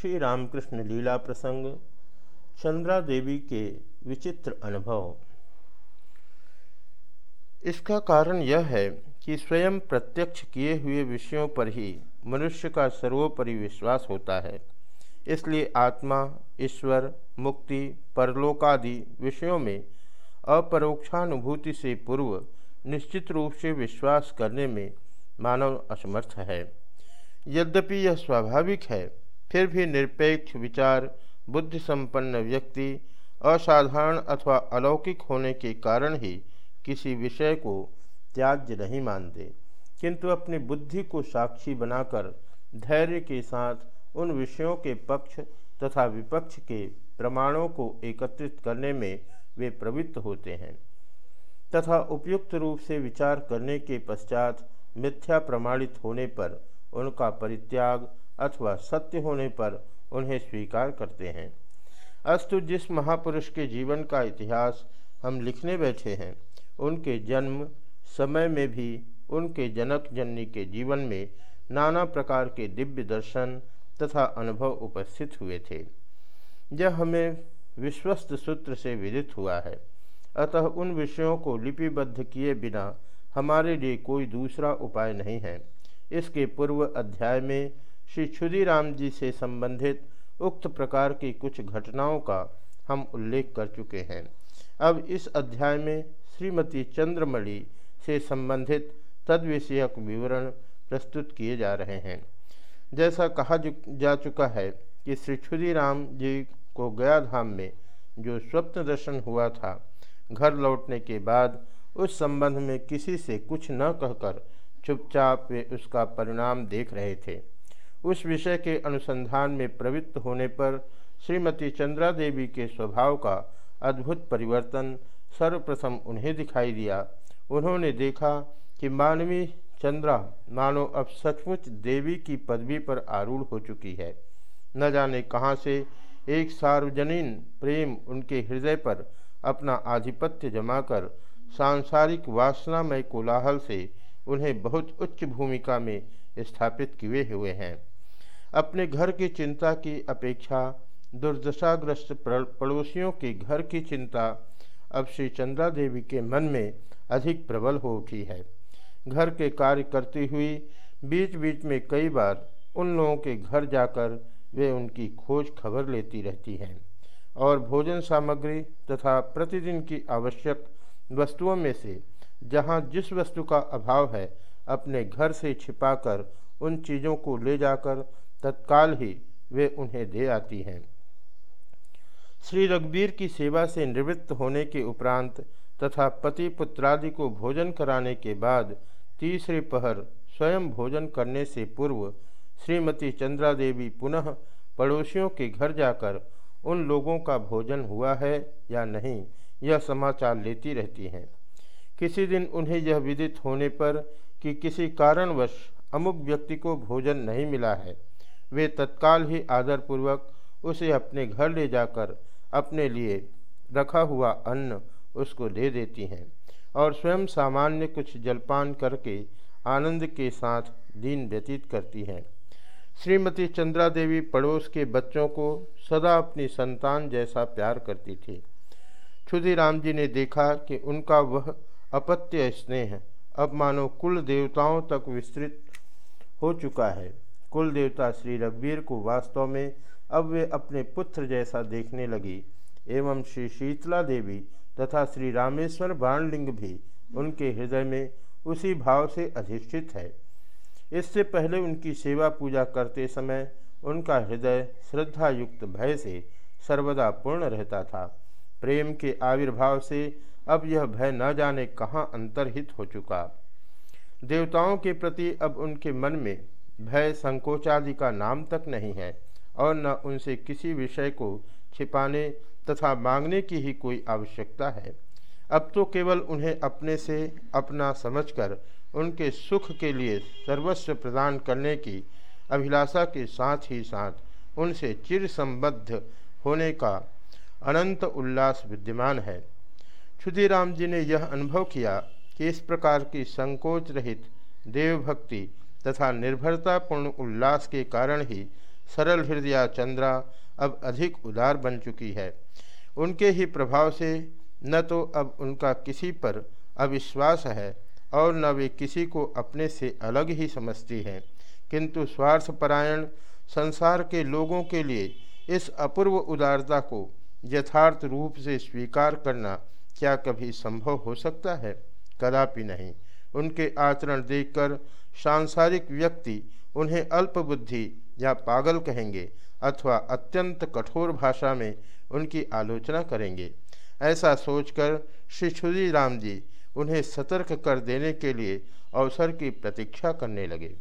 श्री रामकृष्ण लीला प्रसंग, चंद्रा देवी के विचित्र अनुभव। इसका कारण यह है कि स्वयं प्रत्यक्ष किए हुए विषयों पर ही मनुष्य का सर्वोपरि विश्वास होता है। इसलिए आत्मा, ईश्वर, मुक्ति, परलोकादि विषयों में अपरोक्षानुभूति से पूर्व निश्चित रूप से विश्वास करने में मानव असमर्थ है। यद्यपि यह स्वाभाविक है फिर भी निरपेक्ष विचार बुद्धि संपन्न व्यक्ति, असाधारण अथवा अलौकिक होने के कारण ही किसी विषय को त्याज्य नहीं मानते। किंतु अपनी बुद्धि को साक्षी बनाकर, धैर्य के साथ उन विषयों के पक्ष तथा विपक्ष के प्रमाणों को एकत्रित करने में वे प्रवृत्त होते हैं, तथा उपयुक्त रूप से विचार करने के पश्चात मिथ्या प्रमाणित होने पर उनका परित्याग अथवा सत्य होने पर उन्हें स्वीकार करते हैं। अस्तु, जिस महापुरुष के जीवन का इतिहास हम लिखने बैठे हैं, उनके जन्म समय में भी उनके जनक जननी के जीवन में नाना प्रकार के दिव्य दर्शन तथा अनुभव उपस्थित हुए थे। यह हमें विश्वस्त सूत्र से विदित हुआ है। अतः उन विषयों को लिपिबद्ध किए बिना हमारे लिए कोई दूसरा उपाय नहीं है। इसके पूर्व अध्याय में श्री क्षुदीराम जी से संबंधित उक्त प्रकार की कुछ घटनाओं का हम उल्लेख कर चुके हैं। अब इस अध्याय में श्रीमती चंद्रमणि से संबंधित तद विषयक विवरण प्रस्तुत किए जा रहे हैं। जैसा कहा जा चुका है कि श्री क्षुदीराम जी को गया धाम में जो स्वप्न दर्शन हुआ था, घर लौटने के बाद उस संबंध में किसी से कुछ न कहकर चुपचाप वे उसका परिणाम देख रहे थे। उस विषय के अनुसंधान में प्रवृत्त होने पर श्रीमती चंद्रा देवी के स्वभाव का अद्भुत परिवर्तन सर्वप्रथम उन्हें दिखाई दिया। उन्होंने देखा कि मानवी चंद्रा मानो अब सचमुच देवी की पदवी पर आरूढ़ हो चुकी है। न जाने कहाँ से एक सार्वजनीन प्रेम उनके हृदय पर अपना आधिपत्य जमाकर सांसारिक वासनामय कोलाहल से उन्हें बहुत उच्च भूमिका में स्थापित किए हुए हैं। अपने घर की चिंता की अपेक्षा, दुर्दशाग्रस्त पड़ोसियों के घर की चिंता अब श्री चंद्रा देवी के मन में अधिक प्रबल हो उठी है। घर के कार्य करती हुई बीच बीच में कई बार उन लोगों के घर जाकर वे उनकी खोज खबर लेती रहती हैं और भोजन सामग्री तथा प्रतिदिन की आवश्यक वस्तुओं में से जहाँ जिस वस्तु का अभाव है, अपने घर से छिपाकर उन चीज़ों को ले जाकर तत्काल ही वे उन्हें दे आती हैं। श्री रघुवीर की सेवा से निवृत्त होने के उपरांत तथा पति पुत्रादि को भोजन कराने के बाद तीसरे पहर स्वयं भोजन करने से पूर्व श्रीमती चंद्रा देवी पुनः पड़ोसियों के घर जाकर उन लोगों का भोजन हुआ है या नहीं, यह समाचार लेती रहती हैं। किसी दिन उन्हें यह विदित होने पर कि किसी कारणवश अमुक व्यक्ति को भोजन नहीं मिला है। वे तत्काल ही आदरपूर्वक उसे अपने घर ले जाकर अपने लिए रखा हुआ अन्न उसको दे देती हैं और स्वयं सामान्य कुछ जलपान करके आनंद के साथ दिन व्यतीत करती हैं। श्रीमती चंद्रा देवी पड़ोस के बच्चों को सदा अपनी संतान जैसा प्यार करती थी। क्षुदीराम जी ने देखा कि उनका वह अपत्य स्नेह अब मानो कुल देवताओं तक विस्तृत हो चुका है। कुल देवता श्री रघुवीर को वास्तव में अब वे अपने पुत्र जैसा देखने लगी, एवं श्री शीतला देवी तथा श्री रामेश्वर बाणलिंग भी उनके हृदय में उसी भाव से अधिष्ठित है। इससे पहले उनकी सेवा पूजा करते समय उनका हृदय श्रद्धा युक्त भय से सर्वदा पूर्ण रहता था। प्रेम के आविर्भाव से अब यह भय न जाने कहाँ अंतर्हित हो चुका। देवताओं के प्रति अब उनके मन में भय संकोचादि का नाम तक नहीं है, और न उनसे किसी विषय को छिपाने तथा मांगने की ही कोई आवश्यकता है। अब तो केवल उन्हें अपने से अपना समझकर उनके सुख के लिए सर्वस्व प्रदान करने की अभिलाषा के साथ ही साथ उनसे चिर संबद्ध होने का अनंत उल्लास विद्यमान है। क्षुदीराम जी ने यह अनुभव किया कि इस प्रकार की संकोच रहित देवभक्ति तथा निर्भरतापूर्ण उल्लास के कारण ही सरल हृदया चंद्रा अब अधिक उदार बन चुकी है। उनके ही प्रभाव से न तो अब उनका किसी पर अविश्वास है और न वे किसी को अपने से अलग ही समझती हैं। किंतु स्वार्थपरायण संसार के लोगों के लिए इस अपूर्व उदारता को यथार्थ रूप से स्वीकार करना क्या कभी संभव हो सकता है? कदापि नहीं। उनके आचरण देखकर सांसारिक व्यक्ति उन्हें अल्पबुद्धि या पागल कहेंगे अथवा अत्यंत कठोर भाषा में उनकी आलोचना करेंगे। ऐसा सोचकर श्री छुरी राम जी उन्हें सतर्क कर देने के लिए अवसर की प्रतीक्षा करने लगे।